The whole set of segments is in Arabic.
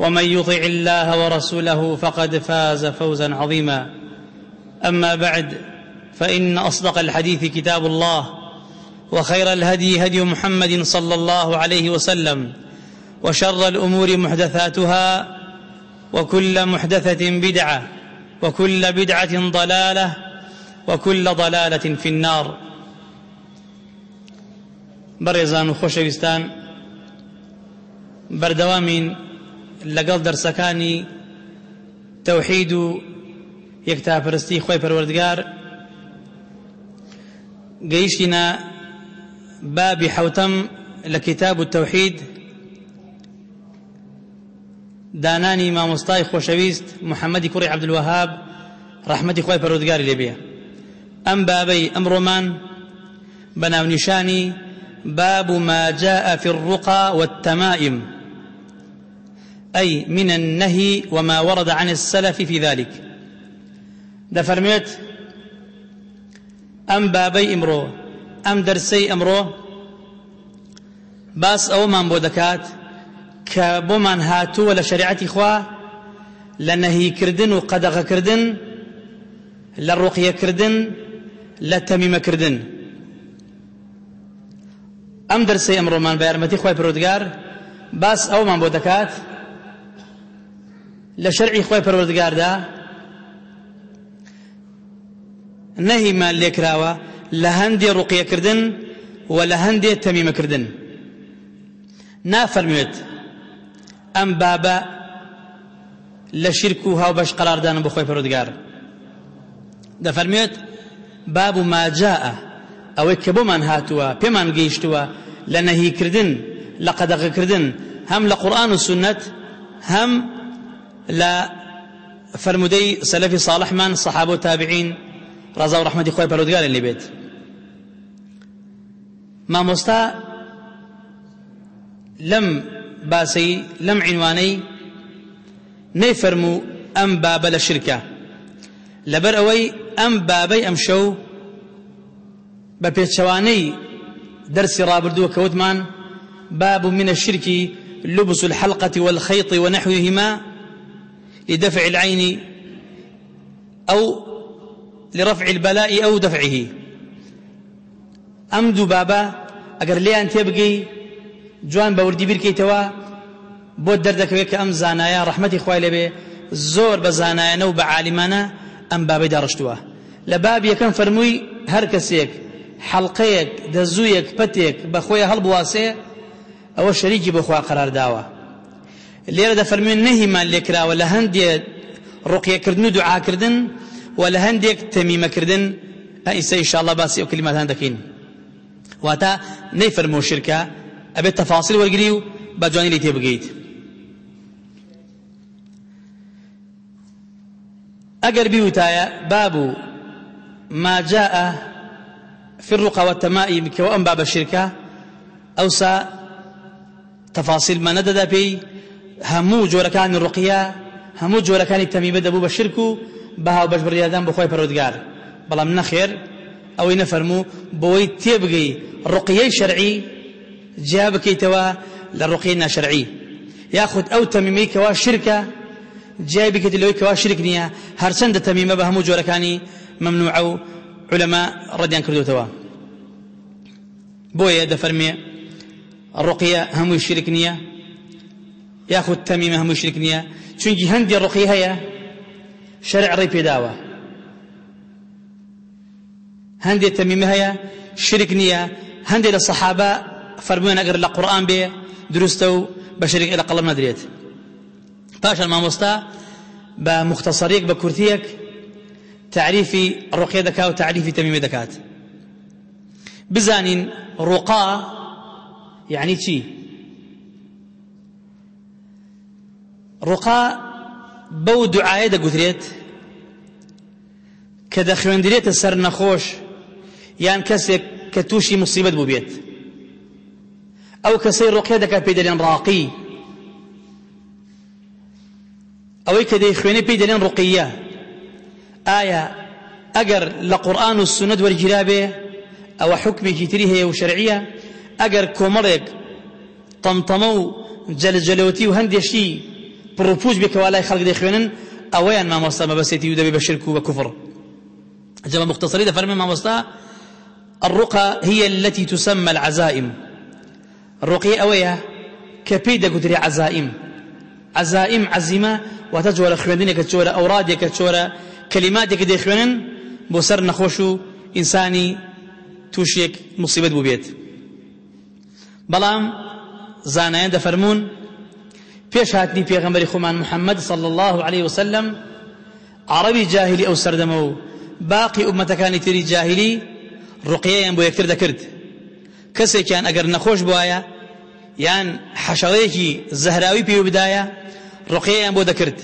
ومن يطع الله ورسوله فقد فاز فوزا عظيما. أما بعد فإن أصدق الحديث كتاب الله وخير الهدي هدي محمد صلى الله عليه وسلم وشر الأمور محدثاتها وكل محدثة بدعة وكل بدعة ضلالة وكل ضلالة في النار. بەڕێزان و خۆشەویستان بەردەوامین لەگەڵ دەرسەکانی تەوحید و یەکتاپەرستی خۆی پەروەردگار گەیشتینە بابی حوتەم لە کتاب و تەوحید دانانی مامۆستای خۆشەویست محەممەدی کوڕی عبدالوهاب ڕەحمەتی خۆی پەرۆدگاری لێبێ ئەم بابەی ئەمڕۆمان بە ناونیشانی باب ما جاء في الرقى والتمائم. أي من النهي وما ورد عن السلف في ذلك. دفرميت أم بابي إمرو أم درسي أمرو باس أو من بودكات كبومان هاتو ولا شريعتي خوا لنهي كردن وقدغ كردن للرقية كردن لتميم كردن. ئەم دەرسی ئەمڕۆمان بە یارمەتی خۆی پەروەردگار باس ئەومان بۆ دەکات لە شەرعی خوای پەروەردگاردا نەهیمان لێکراوە لە هەندێ ڕوقیەکردن و لە هەندێ تەمیمەکردن نافەرموێت ئەم بابە لە شرک و هاوبەش قەراردانم بۆ خۆی پەروەردگار دەفەرموێت باب ما جاء ئەوەی کە بۆمان هاتووە پێمان گەیشتووە لە نەهیکردن لە قەدەغەکردن هەم لە قورآن و سنت لە فرمودەی سەلەفی صالحمان سەحابە و تابعین ڕەزا و ڕەحمەتی خۆی پەرۆدگارێن لێ بێت مامۆستا لەم باسەی لەم عینوانەی نەیفەرموو ئەم بابە لە شرکە لەبەر ئەوەی ئەم بابەی ئەم شەو بە پێچەوانەی دەرسی ڕابردووە کەوتمان باب من الشرك لبس الحلقة والخيط ونحوهما لدفع العين أو لرفع البلاء أو دفعه. أم بابا أقر لي أن تبقي جوان بوردي بركيتوا بود دردك بك أم زانايا رحمتي خوالي لبي زور بزانايا نو بعالمانا أم بابي دارشتوا لباب يكن فرموي هركسيك حلقيك دزويك بتيك بخويا هلبواسي أو شريكي بخوا قرار داوه لێرە دەفەرمێن نەهیمان لێکراوە لە هەندێک ڕوقیەکردن و دوعاکردن و لە هەندێک تەمیمەکردن ئەئیسە ئیشاءڵڵا باسی ئەو کلماتان دەکەین واتە نەیفەرمۆ شرکە ئەبێت تەفاسیل وەرگری و بە جوانی لێ تێبگەیت ئەگەر بیوتایە بابو ما جاء في الرقى والتمائم كوأن باب الشركة. أوسى تەفاسیلمە نەدەدا پێی هەموو جۆرەکانی ڕقیە هەموو جۆرەکانی تەمیمە دەبوو بە شرک و بەهاو بەش بڕیادان بخۆی پەرۆدگار بەڵام نەخێر ئەوەی نەفەرموو بۆی تێبگەی ڕقیەی شەرعی جیا بکەیتەوە لە ڕقیەی ناشەرعی. یاخود ئەو تەمیمەی کەوا شرکە جای بکەیت لەوەی کەوا شرک نییە هەرچەندە تەمیمە بە هەموو جۆرەکانی مەمنوع و علەما ڕەدیان کردوتەوە. بۆیە دەفەرمێ ڕقیە هەمووی شرک نییە یاخود تەمیمە هەمووی شرک نییە چونکی هەندی ڕقی هەیە؟ شەرع ڕێی پێداوە. هەندێک تەمیمە هەیە؟ شرک نییە هەندێک لە سەحابە فەرموێن ئەگەر لە قورئان بێ دروستە و بە شرک لە قەڵم نەدرێت. پاشان مامۆستا بە مختصەرێک بە کورتیەک تعریفی ڕقیە دەکات و تعریفی تەمیمە دەکات. بزانین ڕوقا يعني چی؟ ڕوقا بەو دوعاە دەگوترێت کە دەخوێندرێتە سەر نەخۆش یان کەسێک کە تووشی مصیبەت بوو بێت ئەو کەسەی ڕۆقێ دەکات پێی دەلێن ڕاقی ئەوەی کە دەی خوێنێ پێی دەلێن ڕقیە ئایا ئەگەر لە قورآن و سنت وەرگیرا بێ ئەوە حکمێکی تری هەیە و شەرعیە؟ ئەگەر کۆمەڵێک تەمتەمە و جەلجەلەوەتی و هەندێشی پڕوپوش بێکەوە لای خەڵک دەخوێنن ئەوەیان مامۆستا مەبەسێتی و دەبێ بە شرک و بە کوفر جمع مختصري دەفەرمێ مامۆستا الرقى هي التي تسمى العزائم. الرقية ئەوەیە کە پێی دەگوترێ عزائم. عزائم عزيمة وتجول خوێندن کۆمەڵە أوراد کۆمەڵە كلمات کە دەخوێنن بۆ سەر نەخۆش و ئینسانێ تووشی مصيبة بووبێت. بلام زانایان دەفەرمونون پێش هاتنی پێغەمبەری خۆمان محەممەد صلى الله عليه وسلم. عربی جاهلی ئەو سەردەمە و باقی ئومەتەکانی تری جاهلی ڕقیەیان بۆ یەکتر دەکرد کەسێکیان ئەگەر نەخۆش بواە یان حەشەڵەیەکی زەهراوی پێ بدایە ڕقیەیان بۆ دەکرد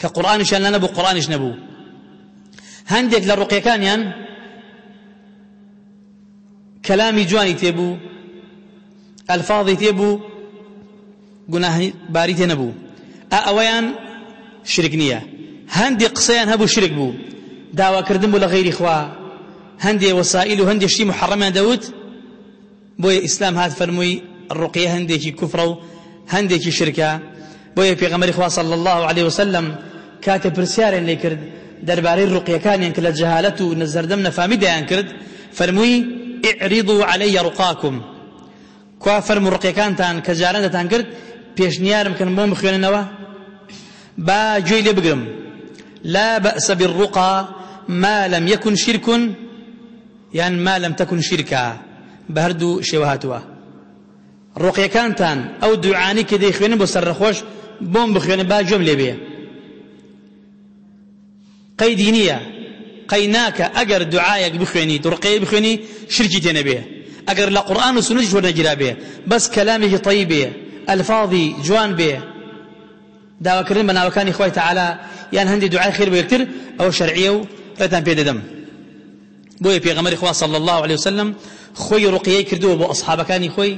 کە قورآانیشان لە نەبوو قورآانیش نەبوو هەندێک لە ڕقیەکانیان کەلامی جوانی تێبوو ئەلفاظی تێبوو گوناهی باری تێ نەبوو. ئەوەیان شرک نییە. هەندێک قسەیان هەبوو شرک بوو. داواکردن بوو لە غەیری خوا. هەندێ وەسائل و هەندێک شتی محەڕەمیان دەوت. بۆیە ئیسلام هات فەرمووی ڕقیە هەندێکی کوفرە و هەندێکی شرکە. بۆیە پێغەمبەری خوا صلی الله عليه وسلم کاتە پرسیارێن لێ کرد. دەربارەی ڕقیەکانیان کە لە جەهالەت و نەزەردەم نەفامی دەیان کرد. فەرمووی اعرضوا علي رقاكم کوا فەرمو ڕقیەکانتان کە جاران دەتان کرد پێشنیارم کەن بۆم بخوێننەوە؟ با گوێی لێ بگرم. لا بأس بالرقى ما لم يكن شرك يعني ما لم تكن شركا بهردو شێوهاتوە ڕۆقیەکانتان ئەو دوعانی کە دەیخوێنن بۆ سەرڕەخۆش بۆم بخوێنە با جۆم لێ بێ. قەیدی نییە. قەی ناکە ئەگەر دوعایەک بخوێنی ڕقەیە بخوێنی شرکی تێنە بێ. ئەگەر لە قورآن و سنەتیش بێ بێ ئەلفاظی جوان بێ داواکردن بە ناوەکانی خۆی تەعالا یان هەندی دوعای خێر بۆ یەکتر ئەوە شەرعیە و ڕێتان پێ دەدەم بۆیە پێغەمبەری خوا صلی الله عليه وسلم. خۆی ڕقیەی کردووە بۆ ئەصحابەکانی خۆی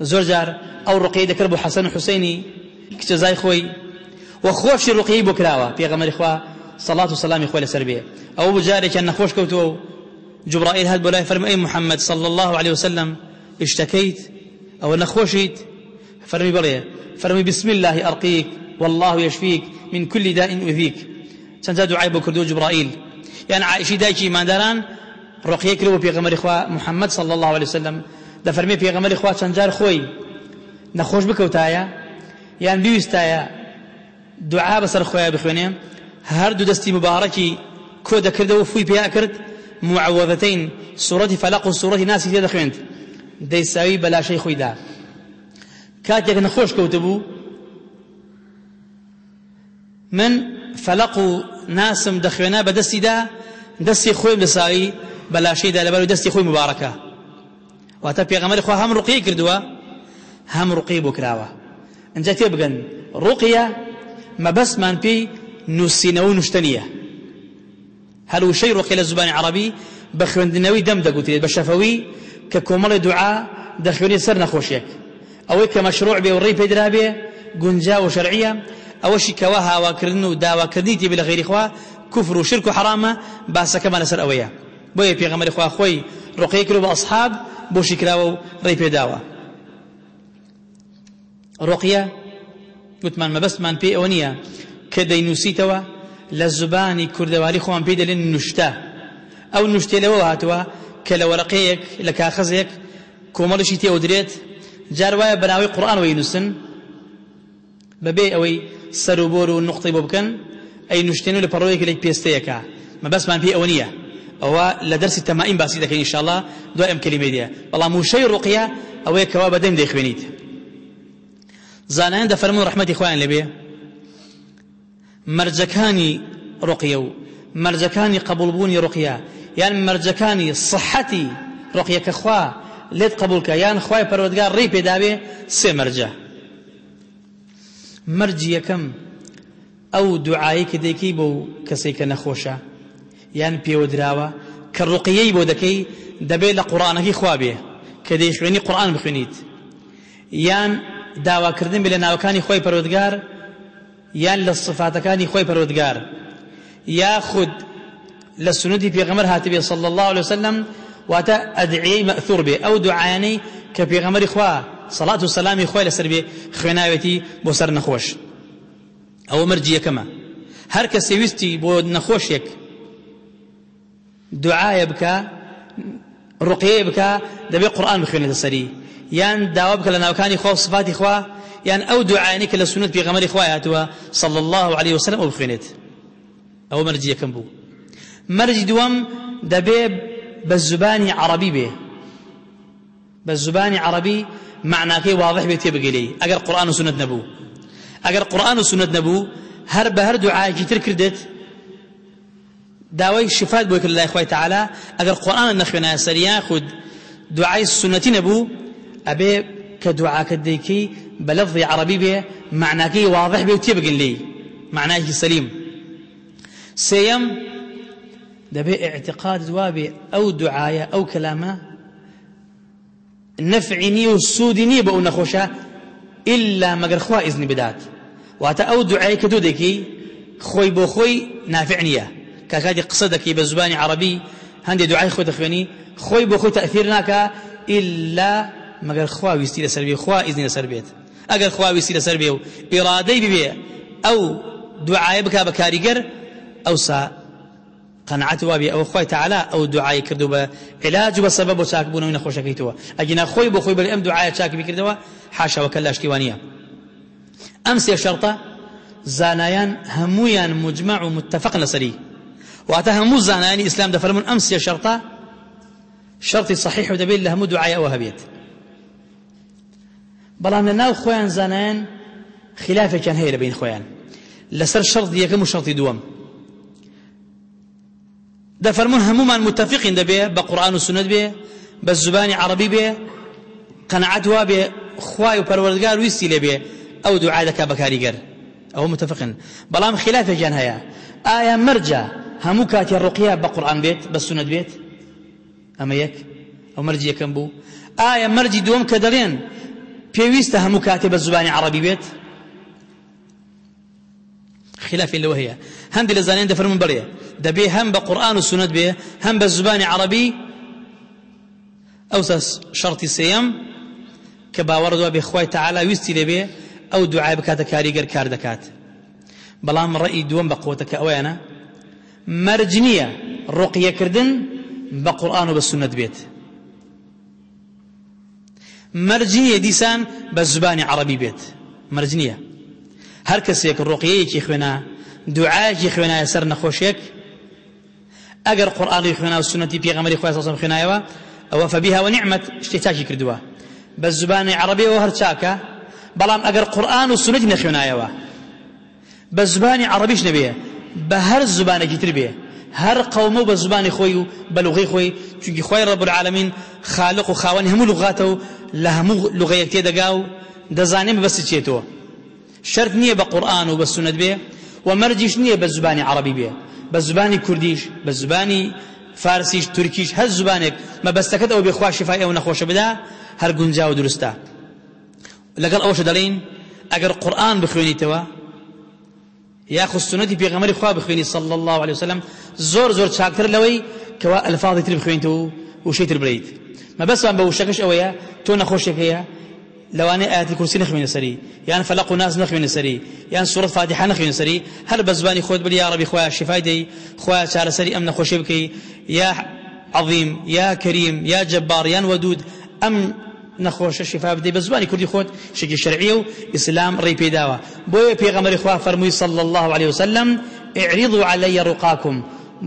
زۆر جار ئەو ڕقیەی دەکرد بۆ حەسەن و حوسەینی کچە زای خۆی و خۆشی ڕقیەی بۆ کراوە پێغەمبەری خوا صەڵات و سەلامی خوای لەسەر بێ ئەوان نەخۆش کەوتوو. جبرائيل هات بۆ لای فەرمووی ئەی محمد صلى الله عليه وسلم اشتكيت ئەوە نەخۆشیت فەرمووی بەڵێ. فەرمووی بسم الله أرقيك. والله يشفيك. من كل داء يؤذيك چەند دوعای بۆ کردو جبرائیل یان عائشەی دایکی ئیمانداران ڕقیە کرد بۆ پێغەمەری خوا محەممەد صلی الله عليه وسلم. دەفەرمێ پێغەمەری خوا چەند جار خۆی نەخۆش بکەوتایە یان بیویستایە دوعا بەسەر خۆیان بخوێنێ هەردوو دەستی مبارەکی کۆ دەکردەوە فوی پێیا کرد معوەذەتەین سوورەتی فەلق و سوورەتی ناسی تێ دەخوێند دەیساوی بەلاشەی خۆیدا. کاتێک نەخۆش کەوتبوو من فەلق و ناسم دەخوێنە بە دەستیدا دەستی خۆی لەساوی بەلاشەیدا لەبەر دەستی خۆی مبارەکە. واتە پێغەمەری خوا هەم ڕوقی کردووە هەم ڕوقی بۆ کراوە. ئەنجا تێ بگەن ڕوقیە مەبەستمان پێی نووسینەوە و نوشتە نییە هەروشەی ڕوقی لە زبانی عربی بە خوێندنەوەی دەم دەگوترێت بە شەفەوی کە کۆمەڵی دوعا دەخوێنێ سەر نەخۆشیێک ئەوەی کە مەشروع بێ و ڕێی پێدرا بێ گونجا و شەرعیە ئەوەشی کەوا هاواکردن و داواکردنی تێبێ لە غێری خوا کوفر و شرک و حرامە باسەکەمان لەسەر ئەوەیە. بۆیە پێغەمەری خوا خۆی ڕقەیە کرد بە ئەصحاب بۆشی کراوە و ڕێی پێداوە. ڕۆقیە گوتمان مەبەستمان پێ ئەوە نییە کە دەینووسیتەوە لە زبانی کوردەواری خۆمان پێی دەلێن نوشتە. ئەو نوشتێ لەوە هاتووە کە لە وەرەقەیەک لە کاخەزێک کۆمەڵشی تێ درێت جار وایە بەناوی قورآانەوەی نووسن. بەبێ ئەوەی سەر و بۆر و نقطەی بۆ بکەن. ئەی نوشتێن و لە پەڕۆیەک لێک پێستەیەکە. مەبەستمان پێ ئەوە نییە. ئەوە لە دەرسی تەمائیم باسی دەکەین ئینشاءالله دوای ئەم کلمەی دیە. بەڵام وشەی ڕوقیە ئەوەیە کەوا بەدەم دەیخوێنیت. زانایان دەفەرمون ڕەحمەتی خۆیان لەبێ. مەرجەکانی ڕقیە و مەرجەکانی قبولبوونی ڕقیە یان مەرجەکانی صحەتی ڕقیەکە خوا لێت قبولکە یان خوای پەروەردگار ڕێی پێداوێ سێ مەرجە مەرجی یەکەم ئەو دوعایی کە دەیکەی بۆ کەسێک کە نەخۆشە. یان پێوە دراوە کە ڕقیەی بۆ دەکەی دەبێت لە قورآانەکەی خوا بێ کە دەیخوێنی قورآن بخوێنیت. یان داواکردن بێ لە ناوەکانی خۆی پەروەردگار یان لە صفاتەکانی خۆی پەروەردگار. یاخود لە سنودی پێغەمبەر هاتبێ صلی الله عليه وسلم واتە ئەدعیەی مەثور بێ ئەو دوعایانەی کە پێغەمبەری خوا صلاة و سلامی خۆی لەسەر بێ خوێناوێتی بۆ سەر نەخۆش ئەوە مەرجی یەکەمە هەر کە سێویستی بۆ نەخۆشێک دوعایە بکە ڕقیە بکە دەبێ قورآن بخوێنێتە سەری یان داوا بکە لە ناوکانی خوا و صفاتی خوا یان ئەو دوعایانی کە لە سنت پێغەمبەری خوا هاتووە صلی الله عليه وسلم ئەو بخوێنێت ئەوە مەرجی یەکەم بوو مەرجی دووەم دەبێ بە زبانی عربی بێ بە زبانی معناکەی واضح بێت تێبگەلەی ئەگەر قورآن و سنت نەبوو ئەگەر قورآن و سنت نەبوو هەر بە هەر دوعایەکی تر کردێت داوای شفات بۆ کرد لای خوای تعالی. ئەگەر قورآن نەخوێنایە سەریان خود دوعای سنەتی نەبوو ئەبێ کە معناکەی واضح تێبگن لێی معناکی سەلیم سێەم دەبێ اعتقاد وابێ ئەو دوعایە ئەو کەلامە نفعی نییە و سوودی نییە بە ئەو نەخۆشە إلا مەگەر خوا ئیزنی بدات. واتە ئەو دوعای کە دوو دەکەی خۆی بۆ خۆی نافع نییە کە کاتی قسە دەکەی بە زبانی عربی هەندێک دوعای خۆی دەخوێنی خۆی بۆ خۆی تەأثیر ناکە إلا مەگەر خوا ویستی لەسەر بێ خوا ئیزنی لەسەر بێت ئەگەر خوا ویستی لەسەر بێ و ئیرادەی ببێ ئەو دوعایە بکا بە کاریگەر ئەوسا قەنعەت وابێ ئەو خۆی تعالا ئەو دوعای کردو علاج و بە سەبەب بۆ چاکبوونەوەی نەخۆشەکەیتەوە ئەگینا خۆی بۆ خۆی بەڵێ ئەم دوعایە چاکی بکردەوە حاشەوە کە لاشتیوانیە ئەم سێ شەرتە زانایان مجمع و متفق لەسەری واتە هەموو زانایانی ئیسلام دەفەرمون ئەم سێ شەرتە شرطی صحیح و دەبێت لە هەموو دوعای ئەوە هەبێت بەڵام لە ناو خۆیان زانایان خلافێکیان هەیە لە بین خۆیان لەسەر شەرط یەکەم و دەفەرمون هەمومان متفقین دەبێ بە قورآن و سنت بێ بە زبانی عربی بێ قەنەعەت وا بێ خوای و پەروەردگار ویستی لێ بێ ئەو دوعا دەکا بە کاریگەر. ئەو متفقن بەڵام خلافێکیان هەیە. ئایا مەرجە هەموو کاتی ڕقیە بە قورآن بێت بە سنت بێت؟ ئەمە یەک. ئەو مەرجی یەکەم بوو. ئایا مەرجی دووەم کە دەڵێن پێویستە هەموو کاتێ بە زبانی عربی بێت؟ خلاف لەوە هەیە هەندی لە زانیان دەفەرمون بڵێ دەبێ هەم بە قورآن و سنت بێ هەم بە زبانی عربی ئەو شەڕتی سێەم کە باوەڕدووە بێ خوای تەعالا ویستی لێبێ ئەو دوعای بکاتە کاریگەر کار دەکات بەڵام ڕێی دووەم بە قوتەکە ئەوەیانە مەرج نییە ڕۆقیەکردن بە قورآن و بە سنت بێت هەر کەسێک ڕۆقیەیەکی خوێنا دوعایەکی خوێنایە سەر نەخۆشێک ئەگەر قورآانی خوێنا و سنەتی پێغەمەری خوای سەسەم خوێنایەوە ئەوە فەبیها ونعمت شتێ چاکی کردووە بە زبانی عربیەوە هەر چاکە بەڵام ئەگەر قورآن و سنەتی نەخوێنایەوە بە زبانی عربیش نەبێ بە هەر زبانێکی تر بێ هەر قەومە بە زبانی خۆی و بە لوغی خۆی چونکی خۆی ڕەب العالمین خالق و خاوەنی هەموو لوغاتە و لە هەموو لوغەیەک تێدەگا و دەزانێ بەسی چێتەوە شرط نییە بە قورآن و بە سنت بێ و مەرجیش نییە بە زبانی عربی بێ. بە زبانی کوردیش بە زبانی فارسیش تورکیش هەر زبانێک مەبەستەکەت ئەو بێخوا شفای ئەو نەخۆشە بدا هەر گونجا و دروستە. لەگەڵ ئەوشە دەڵێن ئەگەر قورآن بخوێنیتەوە یاخو سنەتی پێغەمەری خوا بخوێنی صلی الله عليه وسلم زۆر زۆر چاکتر لەوەی کەوا ئەلفاظی تر بخوێنیتەوە و شەی تر برێیت مەبەستمان بە وشەکەش ئەوەیە تۆ نەخۆشێک هەیە لەوانەیە ئاەتی کورسی نەخوێنە سەری یان فەلق و ناز نەخوێنە سەری یان سوورەت فاتحە نەخوێنە سەری هەر بە زبانی خۆت بری یا ڕەبی خۆیان شفای دەی خۆیان چارەسەری ئەم نەخۆشی بکەی یا عظیم یا کەریم یا جەبار یان وەدود ئەم نەخۆشە شفا بدەی بە زبانی کوردی خۆت شێکی شەرعیە و ئیسلام ڕێی پێداوە بۆیە پێغەمبەری خوا صلی الله عليه وسلم اعرضوا علي رقاكم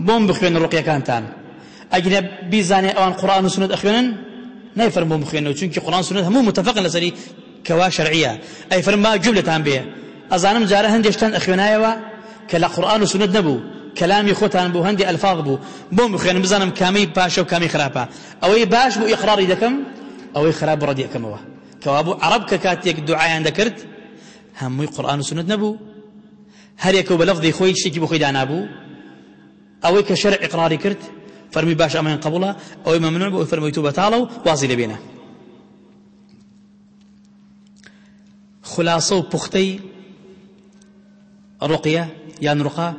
بۆم بخوێن ڕوقیەکانتان ئەگرە بیزانێ ئەوان قورآن و سنت ئەخوێنن نایفەرمۆ بخوێنەوە چونکی قورآن سنت هەموو متفق لەسەری کەوا شەرعیە ئەی فەرمووی گوێم لێتان بێ ئەزانم جارە هەندێشتان ئەخوێنایەوە کە لە قورآن و سنت نەبوو کەلامی خۆتان بوو هەندی ئەلفاظ بوو بۆم بخوێنم بزانم کامی پاشە و کامی خراپە ئەوەی باش بوو ئیقراری دەکەم ئەوەی خراپ ڕەدی ئەکەمەوە کەوا بوو عەرەب کە کاتێک دوعایان دەکرد هەمووی قورآن و سنت نەبوو هەرێکە بە لەفظی خۆی شتێکی بۆ خۆی دانابوو ئەوەی کە کرد فەرمووی باش ئەمەیان قبوڵە ئەوەی مەمنوع بۆ فەرمووی تو بەتاڵە و وازی لەبێنە خلاصە و پوختەی ڕقیە یان ڕقا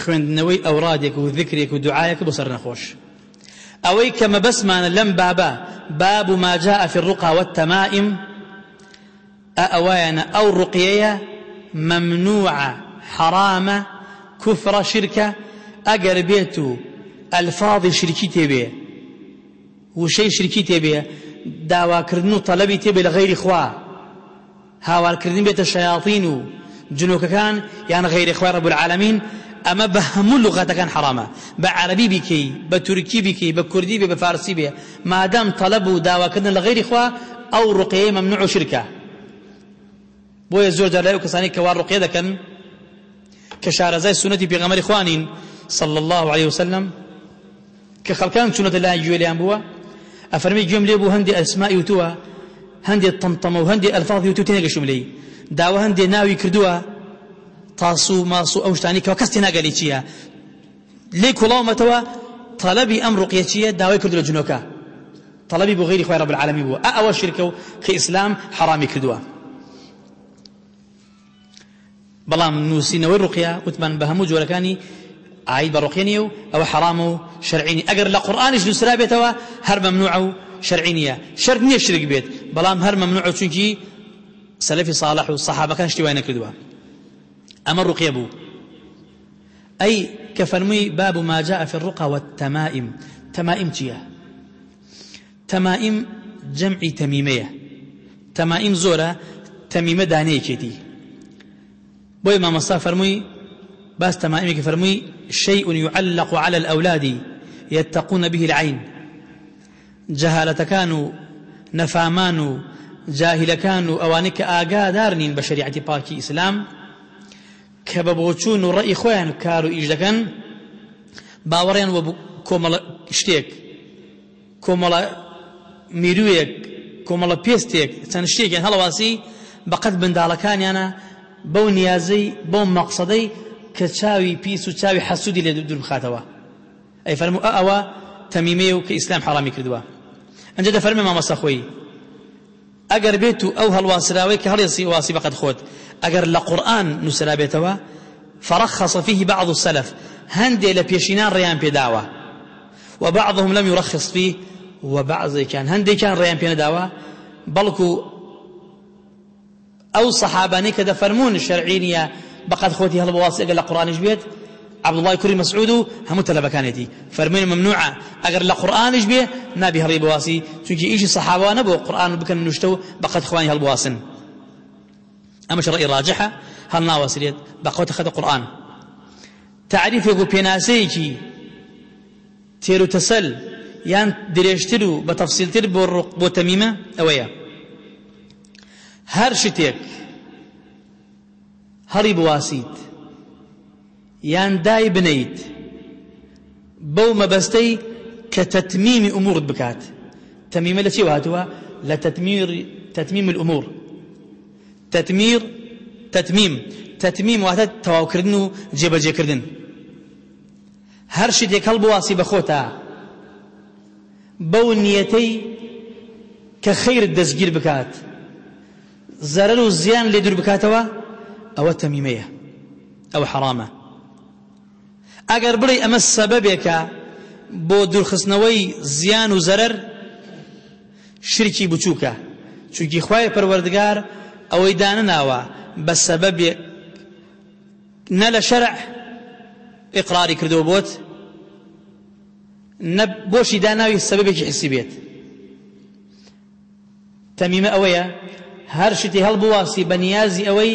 خوێندنەوەی ئەورادێک و ذکرێک و دوعایەک بۆ مەبەسمانە لەم بابە باب ما جاء في الرقى والتمائم. ئەوایانە ئەو ڕقیەیە ممنوعە حرامە کوفرە شرکە ئەگەر بێت و ئەلفاظی شرکی تێبێ وشەی شرکی تێبێ داواکردن و تەلەبی تێبێ لە غەیری خوا. هاوارکردن بێتە شەیاطین و جنۆکەکان یان غەیری خوا ڕەب العالمین ئەمە بە هەموو لغاتەکان حرامە. بە عەربی بیکەی بە تورکی بیکەی بە کوردی بێ بە فارسی بێ. مادام تەلەب و داواکردن لە غەیری خوا ئەو ڕقەیە مەمنوع و شرکە. بۆیە زۆر جار لای کەسانی کەوا ڕقیە دەکەن کە شارەزای سنەتی پێغەمەری خوانین صلى الله عليه وسلم كخلقان سنة الله جواليان بوا أفرمي جوم لي بو هندي أسماء يوتوا هندي الطمطم وهندي ألفاظ يوتو تينيقى شملي داوا هندي ناوي كردوا تاسو ماسو أوشتاني كوا كستنا قالي چيا لي كلاو متوا طلبي أمر قيتية داوي كردوا لجنوكا طلبي بو غير خوي رب العالمين بوا أأوى شركة كإسلام حرامي كردوا بەڵام نووسینەوەی ڕوقیا وتمان بە هەموو جۆرەکانی ئاید بە ڕوقیێنی و ئەوە حرام و شەرعینی ئەگەر لە قورآانیش نووسرا بێتەوە هەر مەمنوع و شەرعینیە شەرت نییە شرک بێت بەڵام سەلفی صالح و سەحابەکان شتی وای نەکردووە ئەمە ڕوقیە بوو باب ما جاء في الرقى والتمائم. تمائم چییە تمائم جمعی تەمیمەیە تەمائم زۆرە تەمیمە دانەیەکێتی بۆی مامۆستا فەرمووی باس تەمائمێکی فەرمووی شيء يعلق على الأولاد يتقون به العين جهالة كانوا نفامان جاهل كانوا أوانك آقادار نين بشريعة باكي إسلام كببوچون رأي خوان كارو إجدكن باوەڕیان وابوو کۆمەڵە شتێک کۆمەڵە میرویەک کۆمەڵە پێستێک چەند شتێکیان هەڵەواسی بەقەد منداڵەکانیانەوە بەو نیازەی بۆ مەقسەدەی کە چاوی پیس و چاوی حەسوودی لێ دوور بخاتەوە ئەی فەرموو ئەوە تەمیمەیە و کە ئیسلام حەرامی کردووە. ئەنجە دەفەرمێ مامۆستا خۆی. ئەگەر بێت و ئەو هەڵواسراوەی کە هەڵێسی واسی بەقەد خۆت ئەگەر فرخص فيه بعض السلف هندي لبيشينان ريان بيداوا وبعضهم لم يرخص فيه وبعض كان هندي كان ريان بيداوا بلكو أو صحاباني كذا فرمون الشرعينية بقد خوتي هل بواسي أقل القرآن بيت؟ عبد الله كريم مسعود هم تلبا كانتي فرمين ممنوعة أقر القرآن بيه نبي هري بواسي تجي إيش صحابة نبو؟ القرآن بكن نشتو بقد خواني هل بواسن أما شرعي راجحة هل ناواسيت بقوت خد القرآن تعريف يقول بيناسيكي تيرو تسل. يان دريشترو بتفصيل تر بو تميمة أويا. هر شتێک هەڕی بواسیت. یان دای بنیت بەو مەبەستەی کە تەتمیمی ئومورت بکات. تەمیمە لە چی هاتووە لە تەتمیر تەتمیم الأمور. تەتمیر تەتمیم. تەتمیم واتە تەواوکردن و جێبەجێکردن. هەر شتێک هەڵبواسی بە خۆتە بەو نیەتەی کە خەیرت دەستگیر بکات. زەرەر و زیان لێ دوور بکاتەوە؟ ئەوە تەمیمەیە. ئەوە حەرامە ئەگەر بڵێ ئەمە سەبەبێکە بۆ دوورخستنەوەی زیان و زەرەر شرکی بچووکە. چونکی خوای پەروەردگار ئەوەی دانەناوە بە سەبەبێ نە لە شەرع ئقراری کردەوە بۆت نە بۆشی داناوی سەبەبێکی حسی بێت. تەمیمە ئەوەیە هەر شتی هەڵبواسی بە نیازی ئەوەی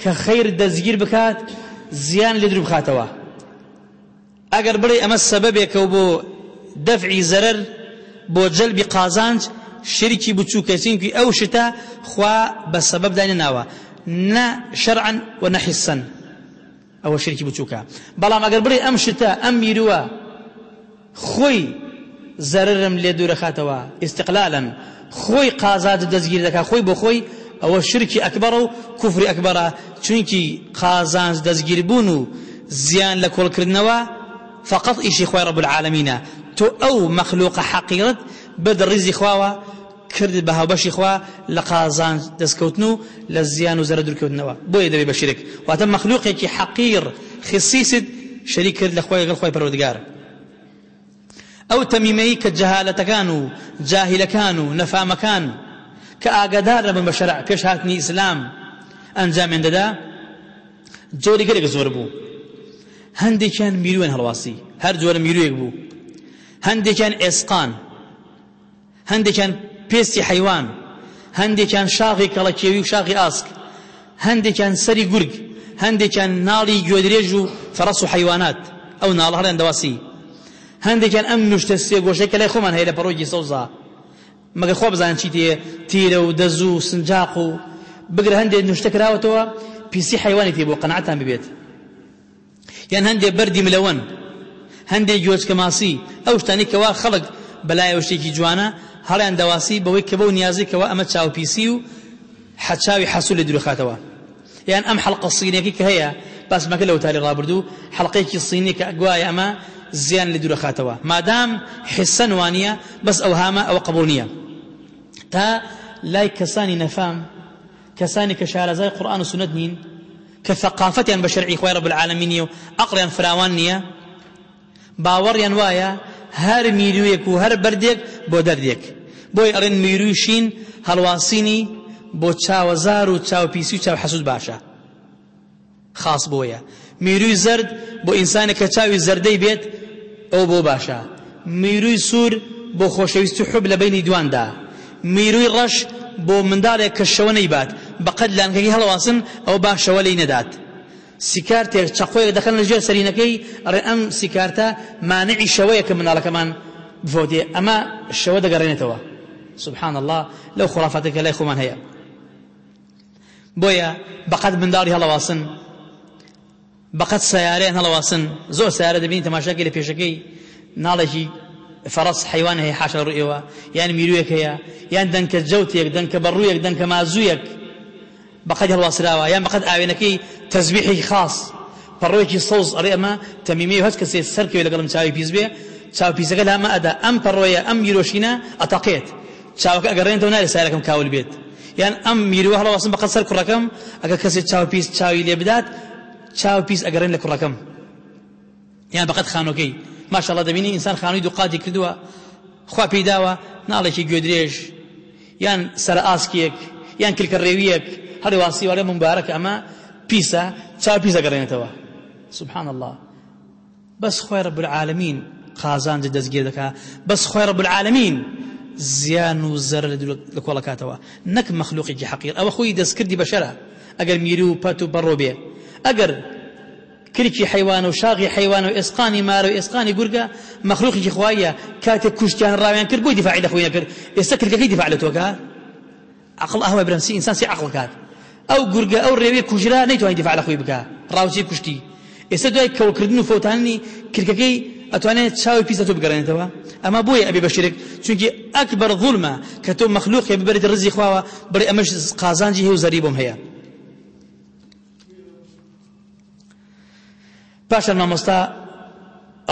کە خەیر دەستگیر بکات زیان لێ درو بخاتەوە. ئەگەر بڵێ ئەمە سەبەبێکە و بۆ دەفعی زەرەر بۆ جەلبی قازانج شرکی بچووکە چینکی ئەو شتە خوا بە سەبەب داینە ناوە. نە شەرعن و نەحیسەن ئەوە شرکی بچووکە. بەڵام ئەگەر بڵێ ئەم شتە ئەم میرووە خۆی زەررم لێ دوورەخاتەوە ئستقلالن خۆی قازات دەستگیر دەکات خۆی بۆ خۆی ئەوە شرکی ئەکبەرە و کوفری ئەکبەرە چونکی قازانج دەستگیر بوون و زیان لە کۆڵکردنەوە فقط ئیشی خۆی ڕب العالمینە. تۆ ئەو مەخلوق حەقیرت بد ڕیزی خواوە کردت بە هاوبەشی خوا لە قازان دەستکەوتن و لە زیان و زەرە دوورکەوتنەوە بۆیە دەبێ بە شرک واتە مەخلوقێکی حەقیر خصیست شەریک کرد لە خۆی گەڵ خۆی پەروەردگار. ئەو تەمیمەی کە جەهالەتەکان و جاهیلەکان و نەفامەکان کە ئاگادار دەبن بە شەرع. پێش هاتنی ئیسلام ئەنجامیان دەدا جۆری گەلێک زۆر بوو. هەندێکیان میروێن هەڵواسی. هەر جۆرە میروێک بوو. هەندێکیان ئێسقان. هەندێکیان پێستی حیوان. هەندێکیان شاغی کەڵەکێوی و شاغی ئاسک. هەندێکیان سەری گورگ. هەندێکیان ناڵی گوێدرێژ و فەڕەس و حیوانات. ئەو ناڵ هەڵیان دەواسی. هەندێکیان ئەم نوشتە سێ گۆشەی کە لای خۆمان هەیە لە پەڕۆگی سەوزا. مەگە خۆ بزان چی تێ تیرە و دەز و سنجاق و بگرە هەندێک نوشتە کراوەتەوە پیسی حیوانی تێ بۆ قەنعەتان ببێت یان هەندێک بەردی ملەوەن هەندێک گوێچکە ماسی ئەو شتانی کەوا خەڵک بەلای شتێکی جوانە هەڵیان دەواسی بەوەی کە بەو نیازێکەوە ئەمە چاوپیسی و حەچاوی حەسوول لە دوورخاتەوە یان ئەم حەڵقە سینێکی کە هەیە باسمەکە لەو تاری ڕابردوو حەڵقەیەکی سینی کە ئەگوایە ئەمە زیان لە دوورەخاتەوە مادام حسەن وانە بەس ئەو هامە ئەوە قبول نییە. تا لای کەسانی نەفام کەسانی کە شارەزای قورآن و سنت نین کە ثقافتیان بە شەرعی خۆی رب العالمین نیە و عقلیان فراوان نییە باوەڕیان وایە هەر میرویەک و هەر بەردێک بۆ دەردێک. بۆی ئەڕێن میروی شین هەڵواسینی بۆ چاوەزار و چاوپیسی و چاو حەسوود باشە. خاص بۆیە. میروی زرد بۆ ئینسانێک کە چاوی زەردەی بێت ئەو بۆ باشە. میروی سوور بۆ خۆشەویست و حب لە بینی دواندا. میروی ڕەش بۆ منداڵێک کە شەوە نەیبات. بەقەد لانکەی هەڵواسن ئەو باشە شەوە لێی نەدات. سێکاردێک چەقۆیەک دەخەن لەژێر سەرینەکەی ئەڕێ ئەم سێکاردە مانعی شەوەیە کە مناڵەکەمان بفۆتێ ئەمە شەوە دەگەڕێنێتەوە. سبحان الله لەو خرافاتێکە لای خۆمان هەیە. بۆیە بەقەد منداڵی هەڵەواسن. بەقەت سیارەیان هەڵەواسن زۆر سیارە دەبینی تەماشاکی لە پێشەکەی ناڵێکی فەڕەس حیوان هەیە حاشە ڕوئێوە یان میرویەک هەیە یان دەنکە جەوتێک دەنکە بەڕوویەک دەنکە مازوویەک بەقەد هەڵواسراوە یان بەقەد ئاوێنەکەی تەزبیحی خاص. پەڕۆیەکی سەوز ئەڕێ ئەمە تەمیمی هەست کەسێ سەرکەوێ لەگەڵم چاوی پیس بێ چاو پیسەکە لە ئەمە ئەدا ئەم پەڕۆیە ئەم میرۆشینە ئەتەقێت چاوەکە ئەگەڕێنەوە نارێ سایرەکەم کاول بێت یان ئەم میروە هەڵەواسم بەقەد سەر کوڕەکەم ئەگەر کەسێک چاو پیس چاوی لێ بدات چاو پیس ئەگەڕێن لە کوڕەکەم. یان بەقەت خانۆکەی. ماشەڵڵا دەبینی ئینسان خانووی دووقاتی کردووە خوا پێیداوە ناڵێکی گوێدرێژ یان سەر ئاسکێک یان کلکە ڕێویەک هەر واسی وەرە مبارەکە ئەمە پیسە چاو پیسە گەڕێنێتەوە سبحان الله بەس خۆی رب العالمین قازان دەستگیر دەکا. بەس خۆی رب العالمین زیان و زەر لە کۆڵەکاتەوە. نەک مەخلوقێکی حەقیر. ئەوە خۆی دەستکردی بەشەرە. ئەگەر میری و پەت و بەڕۆ بێ. ئەگەر کرکی حیوان و شاغی حیوان و ئێسقانی مارە و ئێسقانی گورگە مەخلوقی خوایە کاتێک کوشتیان ڕاویان کرد بۆی دیفاعی لە خۆیان کرد. ئێستا کلکەکەی دیفاع لە تۆکە عقل ئەوە برەمسی ئینسان سی عقل کات؟ ئەو گورگە ئەو ڕێوێ کوژرا نەیتوانین دیفاع لە خۆی بکە ڕاوچی کوشتی. ئێستا دوای کەوکردن و فەوتانی کلکەکەی ئەتوانێت چاوی پیسە تۆ بگەڕێنێتەوە؟ ئەمە بۆیە ئەبێ بەشێک چونکی ئەکبەر ظلمە کە تۆ مەخلوقی ببرێت ڕزی خواوە بڕێ ئەمەش قازانجی هەیە و زەری بۆم هەیە. پاشە مامۆستا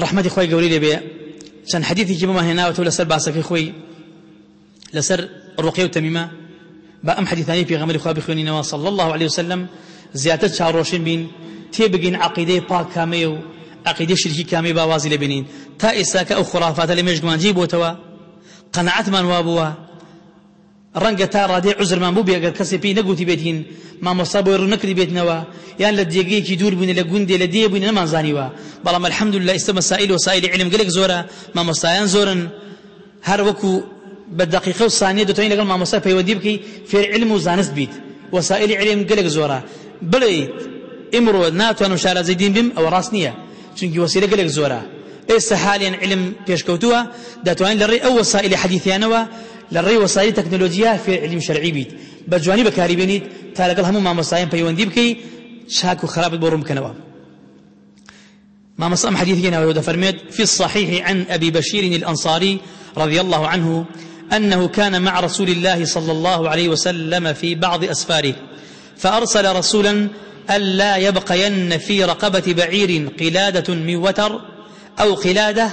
ڕحمەتی خۆی گەوری لێبێ چەند حەدیثێکی بمان هێناوەتەوە لەسەر باسەکەی خۆی لەسەر ڕوقێ و تەمیمە بە ئەم حەدیثانی پێغەمبەری خوا بخوێنینەوە صلی الله عليه وسلم زیاتر چاڕۆشن بین تێبگین عقیدەی پاک کامەیە و عقیدەی شرکی کامەی باوازی لێ بینین تا ئێستاکە ئەو خرافاتە لە مێژگوانجی بۆتەوە قەنەعەتمان وا بووە ڕەنگە تا ڕادێ عزرمان بوو بێگەر کەسێ پێی نەگوتی بێتین مامۆستا بۆی ڕوو نەکردی بێتنەوە یان لە جێگەیەکی دوور بووین لە گوندێ لە دێ بووین نەمانزانیوە بەڵام الحەمدولله ئێستا مەسائل وسائلی علم گەلێک زۆرە مامۆستایان زۆرن هەر وەکو بە دقیقە و ثانیە دەتوانین لەگەڵ مامۆستا پەیوەندی بکەی فێر علم و زانست بیت. وسائلی علم گەلێک زۆرە بڵێیت ئمڕۆ ناتوانم شارەزەی دین بم ئەوە ڕاست نییە چونکی وسیلە گەلێک زۆرە ئێستا حالیان علم پێشکەوتووە دەتوانین لەڕێی ئەو وسائلی حەدیثیانەوە لەڕێی وسائلی تەکنۆلۆژیا فێر علم شەرعی بیت. بە جوانی بەکاری بێنیت تا لەگەڵ هەموو مامۆستایان پەیوەندی بکەی و خراپت بۆ ڕوون بکەنەوە ما مصام حديث جنا فرميت في الصحيح عن أبي بشير الأنصاري رضي الله عنه أنه كان مع رسول الله صلى الله عليه وسلم في بعض أسفاره فأرسل رسولا ألا يبقين في رقبة بعير قلادة من وتر أو قلادة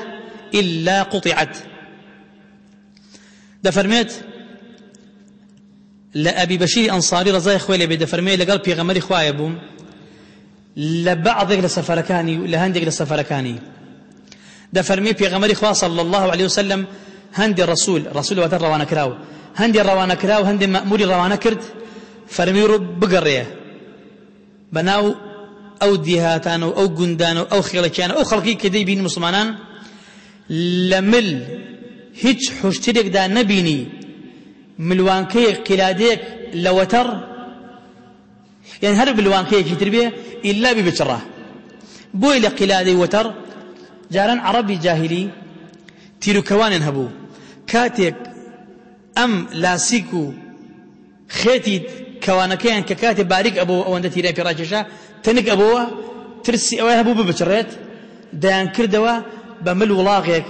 إلا قطعت. دفرميت لأبي بشير أنصاري رضاي خويلي بدفرميت لقال بيغمري خوايبهم لبعضك لسفركاني لهندك لسفركاني. دفرمي بيغمري خوا صلى الله عليه وسلم هندي الرسول رسول وتر روانا كراو. هندي روانا كراو هندي مأموري روانا كرد فرمي رب بقرية. بناو أو دیهاتان أو گوندان أو خێڵەکیان أو خەڵکی کە دەیبین مسلمانان لە مل هیچ حشتێکدا نەبینی. ملوانکەیەک قیلادەیەک لە وەتەر یان هەر بلوانکەیەکی تر بێ ئیلا بی بچڕە. بۆی لە قیلادەی وەتەر جاران عەرەبی جاهلی تیرروکەوانیان هەبوو. کاتێک ئەم لاسیک و خێتی کەوانەکەیان کە کاتێ باریک ئەبەوە ئەوەندە تیرای پێڕاکێشە تەنک ئەبەوە ترسی ئەوەی هەبوو ببچڕێت دەیان کردەوە بە مل وڵاغێک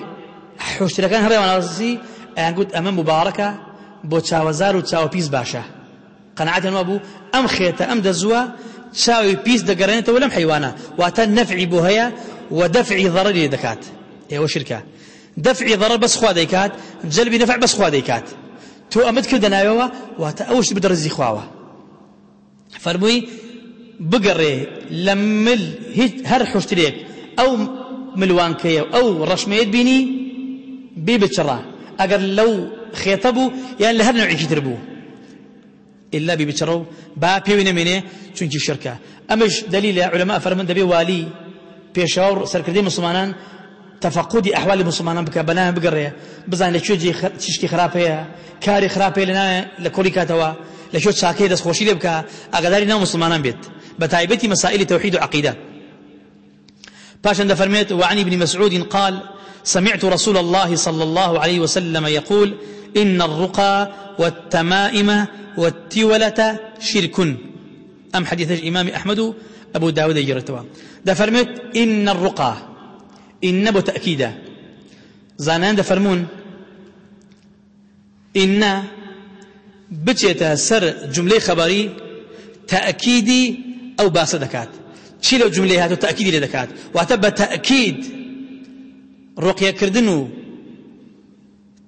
حوشتەکان ئەیان گوت ئەمە مبارەکە بۆ چاوەزار و چاوەپیس باشە. قەنەعەتەن بوو ئەم خێتە ئەم دەزووە چاوی پیس دەگەڕێنێتەوە لەم حیوانە. واتە نەفعی بۆ هەیە و دەفعی ضەرری دەکات. ئێوە شرکە. دەفعی ضەرر بەس خوا دەیکات جەلبی نەفع بەس خوا دەیکات. تۆ ئەمەت کردە ناوەوە واتە ئەوش بدەڕزی خواوە. فەرمووی بگەڕێ لە مل هیچ ئەو ملوانکەیە ئەو ڕەشمەیەت بینی بێ بچڕە ئەگەر لەو خێتە بوو یان لە هەر نوعێکی تر بوو إلا بێ بچڕە و با پێوی نەمێنێ چونکی شرکە ئەمەش دلیلە علەما فەرمن دەبێ والی پێشاور سەرکردەی مسلمانان تفقدی ئەحوالی مسلمانان بکە بەنامە بگەڕێ بزان لە هەیە کاری خراپ هەیە لەناوێ لە کۆڵی کاتەوە لە کوێ چاکەی دەستخۆشی لێ بکە ئاگاداری ناو مسلمانان بێت بتايبتي مسائل توحيد وعقيدة. باشا دفرميت وعن ابن مسعود قال سمعت رسول الله صلى الله عليه وسلم يقول إن الرقى والتمائم والتولة شرك. أم حديث الإمام أحمد؟ أبو داود يجرتوا دفرميت إن الرقى. إن بو تأكيدا. زانان دفرمون إن بچێتە سەر جملەی خەباری تأكيدي ئەو باسە دەکات جملەی هاتو تأکیدی لێ دەکات تەئکید ڕۆقیەکردن و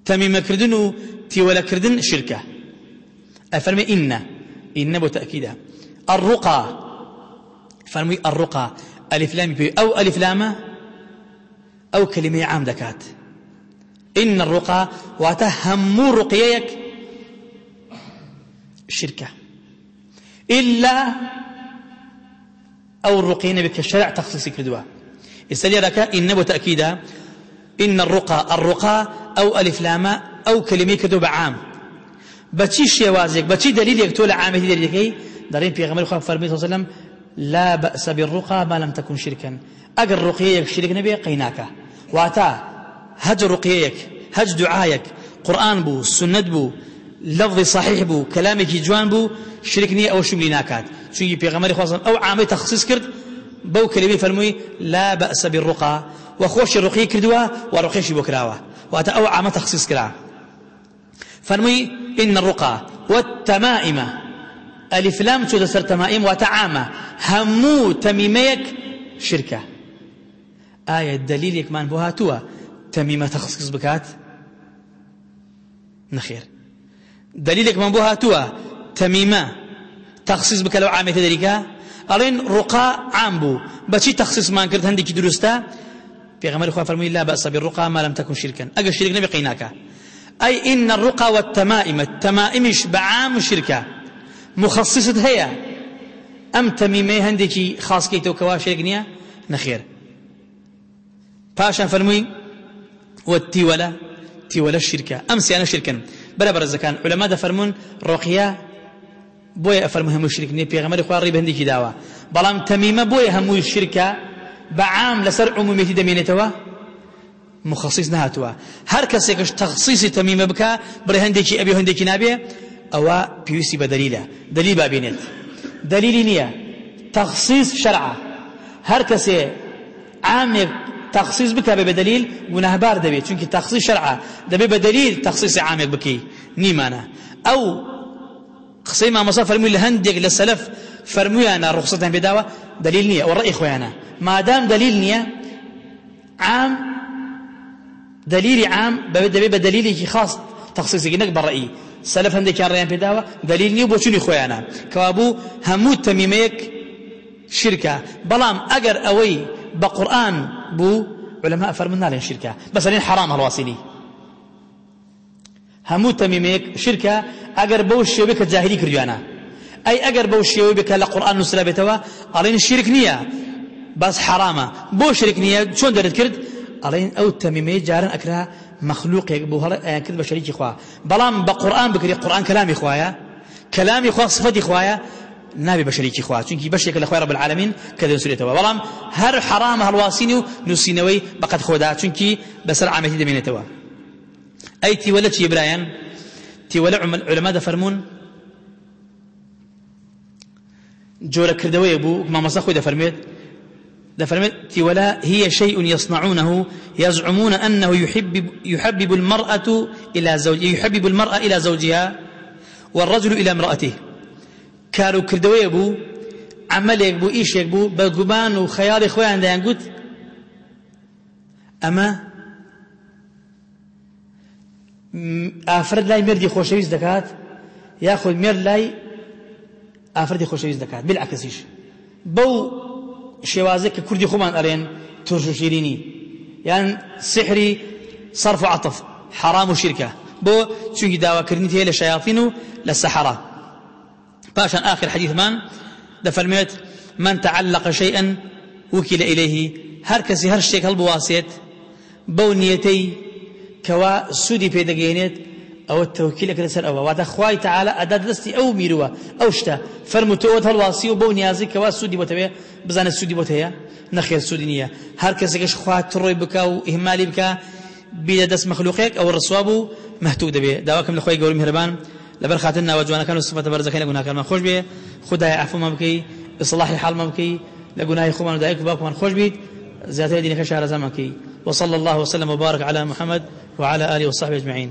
تەمیمەکردن و تیوەلەکردن شرکە ئەفەرمێ ئینە ئینە بۆ تەئکیدە الرقى فرمي الرقى. ألف لام بي أو ألف لامة أو كلمة عام دكات. إن الرقى وتهم رقيك شركة. إلا أو الرقين بك الشرع تخصيص كردوا. استدي لك إن نبو تأكيدا إن الرقى الرقى أو ألف لاما أو كلمة عام. بچی شێوازێک بچی دلیلێک تۆ لە عامەتی دەریەکەی دەڕێن پێغەمبەر خوا فەرمی صلی الله لا بأس بالرقى ما لم تكن شركا. أجر رقيك شرك نبي قيناك واتا هج رقيك هج دعايك قرآن بو سنة بو لفظ صحيح بو كلامك جوان بو شركني أو شملي ناكات چونکی پێغەمەری خوازم ئەو عامەی تەخصیص کرد بەو کلمەی فەرمووی لا بأس بالرقى. وخۆشی ڕقی کردووە و ڕقێشی بۆ کراوە. واتە ئەو عامە تەخصیص إن الرقى والتمائم. ألف لام تشود سر تمائم وتعامة همو تميميك شركة ئایا دلیلێکمان بۆ هاتووە؟ تەمیمە تەخصیص بکات؟ نەخێر. دلیلێکمان بۆ هاتووە؟ تەمیمە تەخصیص بکە لەو عامێتە دەریکە ئەڵێن ڕوقا عام بوو. بەچی تەخصیصمان کرد؟ هەندێکی دروستە؟ پێغەمبەری خوا فەرمووی لا بأس بالرقى ما لم تكن شركا. ئەگەر شرك نەبێ قەیناکە أي إن الرقى والتمائم التمائمش بعام شركة مخصصة هي أم تميمي هندكي خاص كيتو كوا شرك نيا نخير باشا فرموي والتيولة تيولة الشركة أمسي أنا شركا بلا برز كان علماء فرمون رقية بۆیە ئەفەرمە هەموو شرک نیە پێغەمەری خوا ڕێ بەندێکی داوە. بەڵام تەمیمە بۆیە هەمووی شرکە بەعام لەسەر عمومیەتی دەمێنێتەوە مخصص نهاتوە هەر کەسێکش تەخصیصی تەمیمە بکە بڕێ هەندێکی ئەبێ هەندێکی نابێ ئەوە پێویستی بە دەلیلە دەلیل بابێنێت دەلیلی نییە تەخصیص شەرعە هەر کەسێ عامێک تخصيص بك بدليل ونهبار دبي چونك تخصيص شرعه. دبي بدليل تخصيص عامك بكي نيمانا أو قسەی مامۆسا فەرمووی لە هەندێک لە سەلف فەرمویانە ڕوخسەتان بێداوە دلیل نییە وەڕێی خۆیانە. مادام دلیل نییە عام دلیلی عام دەبێت بە دلیلێکی خاص تەخصیصێکی نەک بەڕێی. سەلف هەندێکیان ڕێیان پێداوە دلیل نییە بۆ چونی خۆیانە. کەوا بوو هەموو تەمیمەیەک شرکە. بەڵام ئەگەر ئەوەی بە قورئان بوو علماء فەرمون ناڵێن شرکە. بەسەرین حرام هەڵواسیلی. هەموو تەمیمەیەک شرکە ئەگەر بەو شێوەیە کە جاهلی کردوانە. قورآن نووسرا بێتەوە ئەڵێن شرک نییە بەس حرامە بۆ شرک نییە چۆن دەرت کرد ئەڵێن ئەو تەمیمەیە جارن ئەکرا مەخلوقێک بۆ هەڵ ئەیان کرد بە شەریکی خوا بەڵام بە قورآن بکری قورآن کەلامی خوایە کەلامی خوا صفەتی خوایە نابێ بە شەریکی خوا چونکی بەشێک لە خوای رب العالمین کە دەنووسێتەوە بەڵام هەر حرامە هەڵواسینی و نووسینەوەی بەقەت خۆدا چونکی بەسەر عامەتی دەمێنێتەوە ئەی تیوەلە چی برایەن تیوەلە علەما دەفەرمونون جۆرە کردەوەی بوو مامەسا خۆی دەفەرمێت دفرمت ولا هي شيء يصنعونه يزعمون أنه يحبب, يحبب المرأة إلى زوج يحبب المرأة إلى زوجها والرجل إلى امرأته. كارو كردوي بو عملك بو إيشك بو بقبان وخيال إخوان ديان قلت أما ئافرەت لای مردی خۆشەویست دەکات یاخود مرد لای ئافرەتی خۆشەویست دەکات. بالعکسیش. بەو شێوازە کە کوردی خۆمان ئەڵێن تۆش و شیرینی. یان سحری صرف و عطف. حرام و شرکە بۆ چونکی داواکردنی هەیە لە شیاطین سەحرا. باشان آخر حديثمان دەفەرمێت من تعلق شيئا وكل إليه هر کەسی هەر شتێک هەڵبواسێت بەو نیەتەی کەوا سوودی پێدەگەێنێت ئەوە تەوکیلەکە لەسەر ئەوە واتە خوای تعالە ئەدا دەستی ئەو میرووە ئەو شتە فەرموتەوە هەڵواسی و بەو نیازی کەوا سوودی بۆتەوێ بزانێت سوودی بۆت هەیە نەخێر سوودی نییە هەر کەسێکش خوا تڕۆی بکە و ئیهمالی بکە بیدە دەست مەخلوقێک ئەو ڕسوا بوو مەهتوو دەبێ داواکەم لە خۆی گەوری مهرەبان لەبەر خاتن ناوە جوانەکان و سفەتە بەرزەکەی لە گوناهکارمان خۆش بێ خدای عفومان بکەی إصلاحی حالمان بکەی لە گوناهی خۆمان دایک و باوکمان خۆش بیت زیاتر دینەکە شارەزامان کەی وصلى الله وسلم وبارك على محمد وعلى آله وصحبه أجمعين